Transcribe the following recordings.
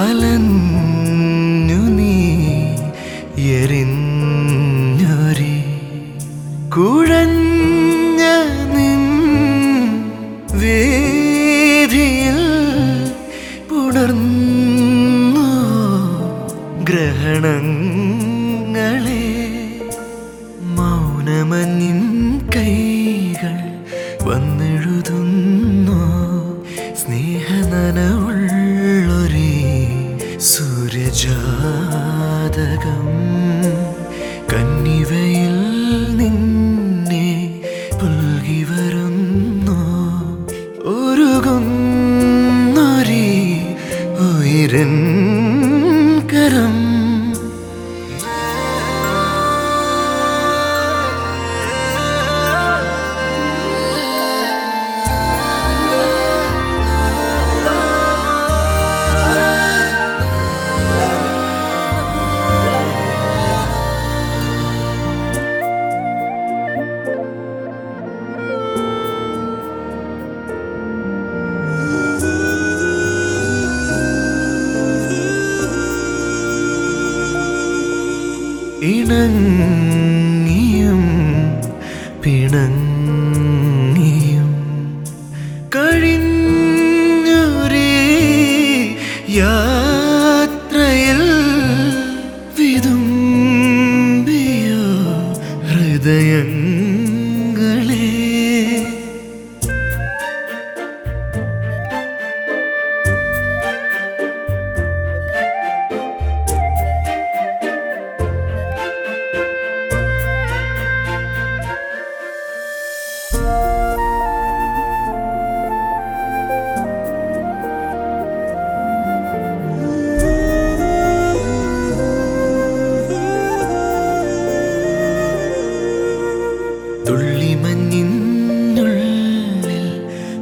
അലഞ്ഞു നീ എരിഞ്ഞൊരി കുഴഞ്ഞ നിൻ വേദിയിൽ പുണർന്നു ഗ്രഹണങ്ങളെ. കന്നിവയിൽ നിന്നെ പുൽകി വരുന്നു. ഒരുകുന്നൊരേ ഉയരൻ കരം പിണങ്ങിയും പിണങ്ങിയും കഴിഞ്ഞൂരേ യാത്രയിൽ പൊള്ളിമഞ്ഞിന്നുള്ളിൽ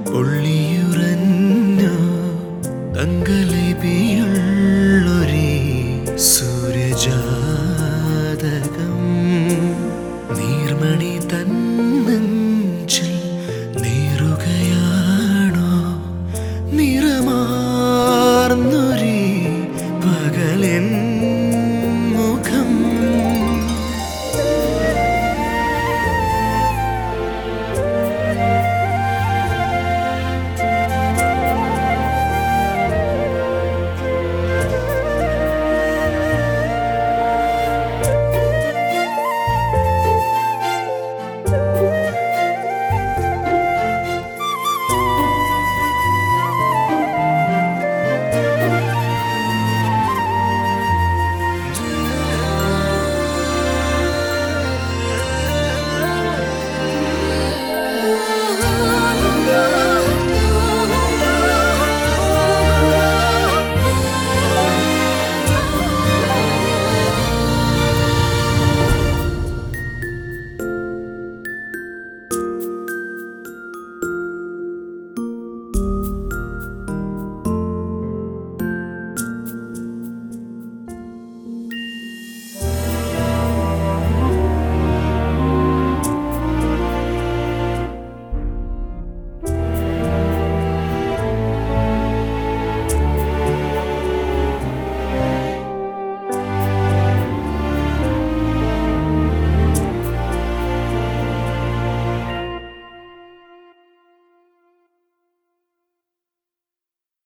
പൊള്ളിയുറഞ്ഞു തങ്കലിപിയുള്ളൊരേ സു